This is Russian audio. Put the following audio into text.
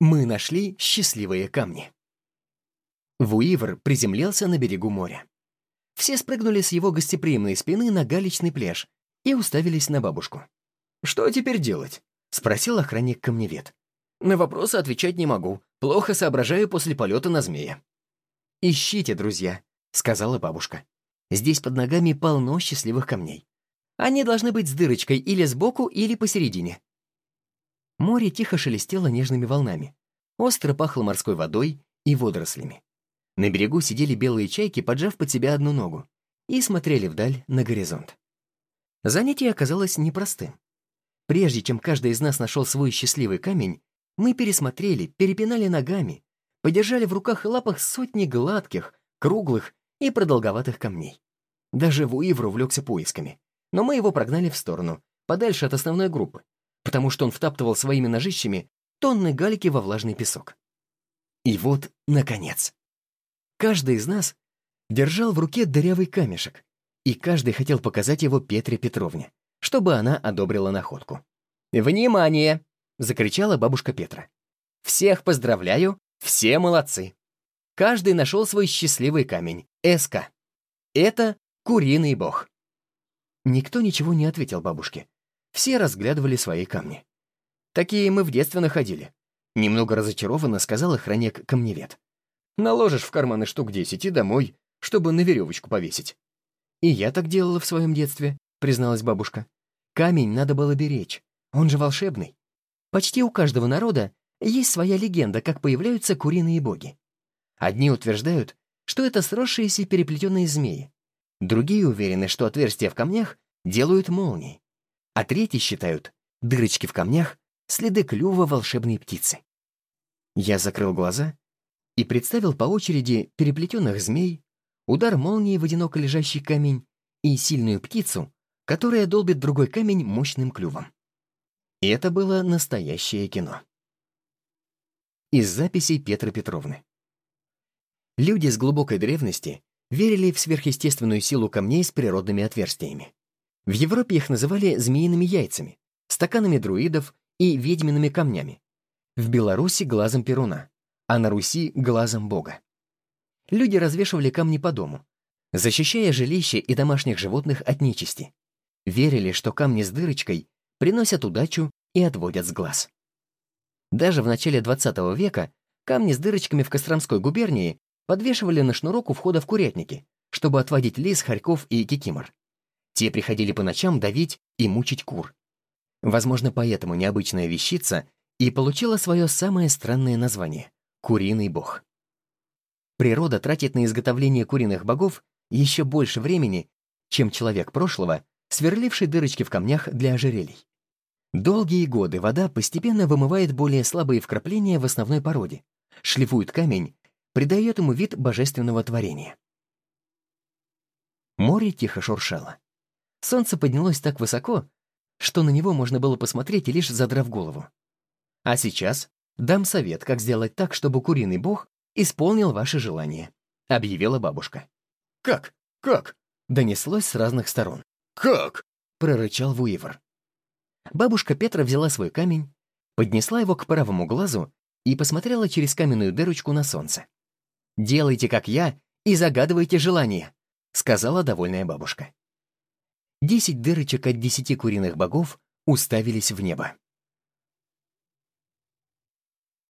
Мы нашли счастливые камни. Вуивр приземлился на берегу моря. Все спрыгнули с его гостеприимной спины на галечный пляж и уставились на бабушку. «Что теперь делать?» — спросил охранник-камневед. «На вопросы отвечать не могу. Плохо соображаю после полета на змея». «Ищите, друзья», — сказала бабушка. «Здесь под ногами полно счастливых камней. Они должны быть с дырочкой или сбоку, или посередине». Море тихо шелестело нежными волнами. Остро пахло морской водой и водорослями. На берегу сидели белые чайки, поджав под себя одну ногу, и смотрели вдаль на горизонт. Занятие оказалось непростым. Прежде чем каждый из нас нашел свой счастливый камень, мы пересмотрели, перепинали ногами, подержали в руках и лапах сотни гладких, круглых и продолговатых камней. Даже Вуивр увлекся поисками, но мы его прогнали в сторону, подальше от основной группы, потому что он втаптывал своими ножищами тонны галики во влажный песок. И вот, наконец. Каждый из нас держал в руке дырявый камешек, и каждый хотел показать его Петре Петровне, чтобы она одобрила находку. «Внимание!» — закричала бабушка Петра. «Всех поздравляю, все молодцы! Каждый нашел свой счастливый камень, Эска. Это куриный бог». Никто ничего не ответил бабушке, все разглядывали свои камни. «Такие мы в детстве находили», — немного разочарованно сказал охранник камневед. «Наложишь в карманы штук десять и домой, чтобы на веревочку повесить». «И я так делала в своем детстве», — призналась бабушка. «Камень надо было беречь, он же волшебный. Почти у каждого народа есть своя легенда, как появляются куриные боги. Одни утверждают, что это сросшиеся переплетенные змеи. Другие уверены, что отверстия в камнях делают молнии а третьи считают дырочки в камнях следы клюва волшебной птицы. Я закрыл глаза и представил по очереди переплетенных змей, удар молнии в одиноко лежащий камень и сильную птицу, которая долбит другой камень мощным клювом. И это было настоящее кино. Из записей Петры Петровны. Люди с глубокой древности верили в сверхъестественную силу камней с природными отверстиями. В Европе их называли змеиными яйцами, стаканами друидов и ведьмиными камнями. В Беларуси — глазом Перуна, а на Руси — глазом Бога. Люди развешивали камни по дому, защищая жилище и домашних животных от нечисти. Верили, что камни с дырочкой приносят удачу и отводят с глаз. Даже в начале XX века камни с дырочками в Костромской губернии подвешивали на шнурок у входа в курятники, чтобы отводить лис, хорьков и кикимор. Те приходили по ночам давить и мучить кур. Возможно, поэтому необычная вещица и получила свое самое странное название — куриный бог. Природа тратит на изготовление куриных богов еще больше времени, чем человек прошлого, сверливший дырочки в камнях для ожерелий. Долгие годы вода постепенно вымывает более слабые вкрапления в основной породе, шлифует камень, придает ему вид божественного творения. Море тихо шуршало. Солнце поднялось так высоко, что на него можно было посмотреть, лишь задрав голову. А сейчас дам совет, как сделать так, чтобы куриный бог исполнил ваше желание, объявила бабушка. Как? Как? Донеслось с разных сторон. Как? прорычал Вуивер. Бабушка Петра взяла свой камень, поднесла его к правому глазу и посмотрела через каменную дырочку на солнце. «Делайте, как я, и загадывайте желание», — сказала довольная бабушка. Десять дырочек от десяти куриных богов уставились в небо.